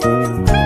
Oh,